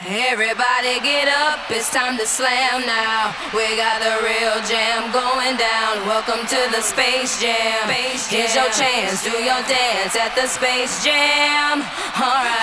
Everybody get up, it's time to slam now. We got the real jam going down. Welcome to the Space Jam. space Here's your chance, do your dance at the Space Jam. All right.